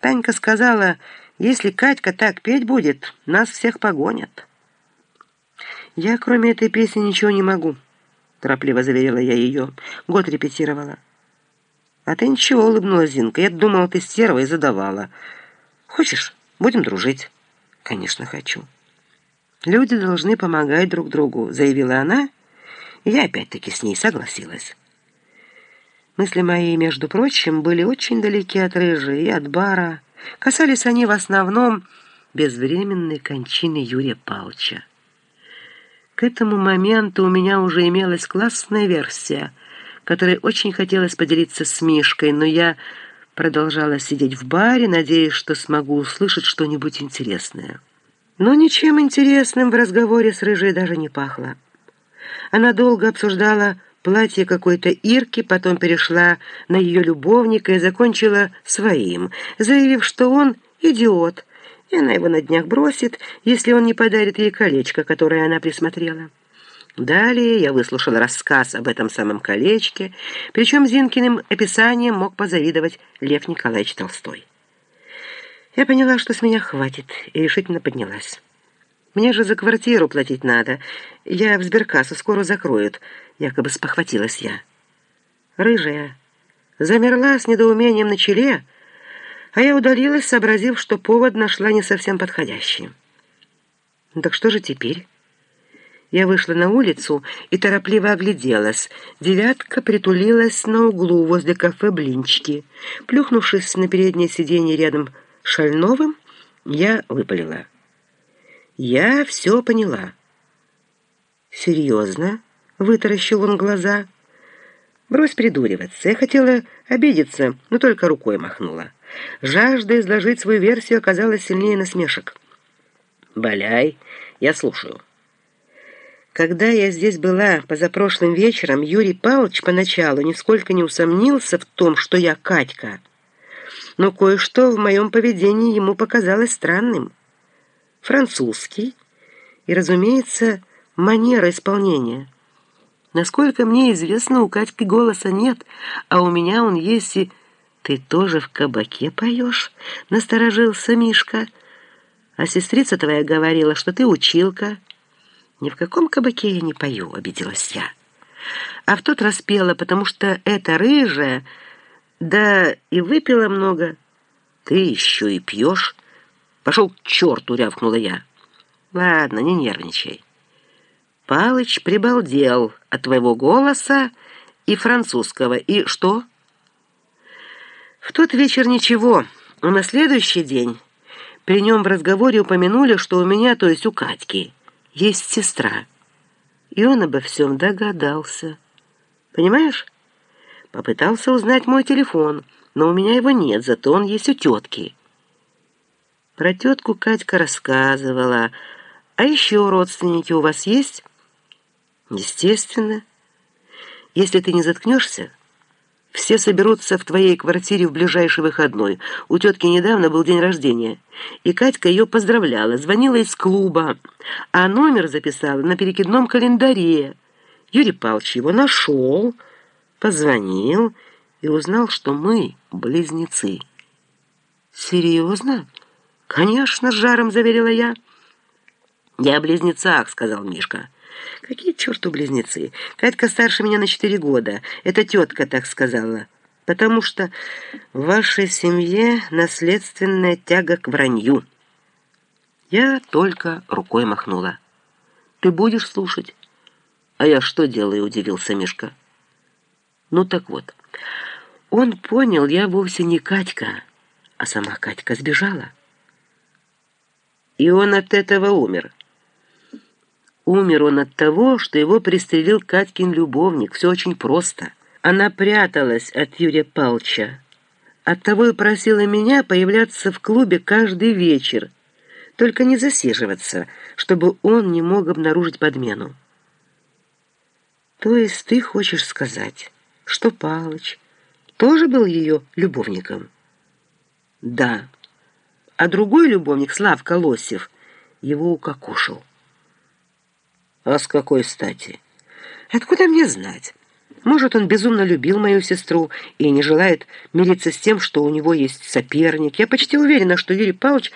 Танька сказала, если Катька так петь будет, нас всех погонят. «Я, кроме этой песни, ничего не могу», — торопливо заверила я ее. Год репетировала. «А ты ничего», — улыбнулась Зинка. «Я думала, ты стерва и задавала. Хочешь, будем дружить?» «Конечно, хочу». «Люди должны помогать друг другу», — заявила она, и я опять-таки с ней согласилась. Мысли мои, между прочим, были очень далеки от рыжи и от бара. Касались они в основном безвременной кончины Юрия Павловича. К этому моменту у меня уже имелась классная версия, которой очень хотелось поделиться с Мишкой, но я продолжала сидеть в баре, надеясь, что смогу услышать что-нибудь интересное. Но ничем интересным в разговоре с Рыжей даже не пахло. Она долго обсуждала платье какой-то Ирки, потом перешла на ее любовника и закончила своим, заявив, что он идиот, и она его на днях бросит, если он не подарит ей колечко, которое она присмотрела. Далее я выслушал рассказ об этом самом колечке, причем Зинкиным описанием мог позавидовать Лев Николаевич Толстой. Я поняла, что с меня хватит, и решительно поднялась. Мне же за квартиру платить надо. Я в сберкассу скоро закроют. Якобы спохватилась я. Рыжая замерла с недоумением на челе, а я удалилась, сообразив, что повод нашла не совсем подходящий. Так что же теперь? Я вышла на улицу и торопливо огляделась. Девятка притулилась на углу возле кафе «Блинчики». Плюхнувшись на переднее сиденье рядом с Шальновым, я выпалила. «Я все поняла». «Серьезно?» — вытаращил он глаза. «Брось придуриваться. Я хотела обидеться, но только рукой махнула». Жажда изложить свою версию оказалась сильнее насмешек. «Валяй, я слушаю». Когда я здесь была позапрошлым вечером, Юрий Павлович поначалу нисколько не усомнился в том, что я Катька. Но кое-что в моем поведении ему показалось странным. Французский и, разумеется, манера исполнения. Насколько мне известно, у Катьки голоса нет, а у меня он есть и «Ты тоже в кабаке поешь?» — насторожился Мишка. «А сестрица твоя говорила, что ты училка». «Ни в каком кабаке я не пою», — обиделась я. «А в тот раз пела, потому что эта рыжая, да и выпила много». «Ты еще и пьешь?» «Пошел к черту!» — рявкнула я. «Ладно, не нервничай». Палыч прибалдел от твоего голоса и французского. И что?» В тот вечер ничего, но на следующий день при нем в разговоре упомянули, что у меня, то есть у Катьки, есть сестра. И он обо всем догадался. Понимаешь? Попытался узнать мой телефон, но у меня его нет, зато он есть у тетки. Про тетку Катька рассказывала. А еще родственники у вас есть? Естественно. Если ты не заткнешься... Все соберутся в твоей квартире в ближайший выходной. У тетки недавно был день рождения. И Катька ее поздравляла, звонила из клуба, а номер записала на перекидном календаре. Юрий Павлович его нашел, позвонил и узнал, что мы близнецы. «Серьезно?» «Конечно, с жаром», — заверила я. «Я о близнецах», — сказал Мишка. Какие черту близнецы? Катька старше меня на четыре года. Это тетка так сказала. Потому что в вашей семье наследственная тяга к вранью. Я только рукой махнула. Ты будешь слушать? А я что делаю, удивился Мишка. Ну так вот, он понял, я вовсе не Катька, а сама Катька сбежала. И он от этого умер. Умер он от того, что его пристрелил Катькин любовник. Все очень просто. Она пряталась от Юрия Палча. Оттого и просила меня появляться в клубе каждый вечер. Только не засиживаться, чтобы он не мог обнаружить подмену. То есть ты хочешь сказать, что Палыч тоже был ее любовником? Да. А другой любовник, Славка Лосев, его укокошил. А с какой стати? Откуда мне знать? Может, он безумно любил мою сестру и не желает мириться с тем, что у него есть соперник. Я почти уверена, что Юрий Павлович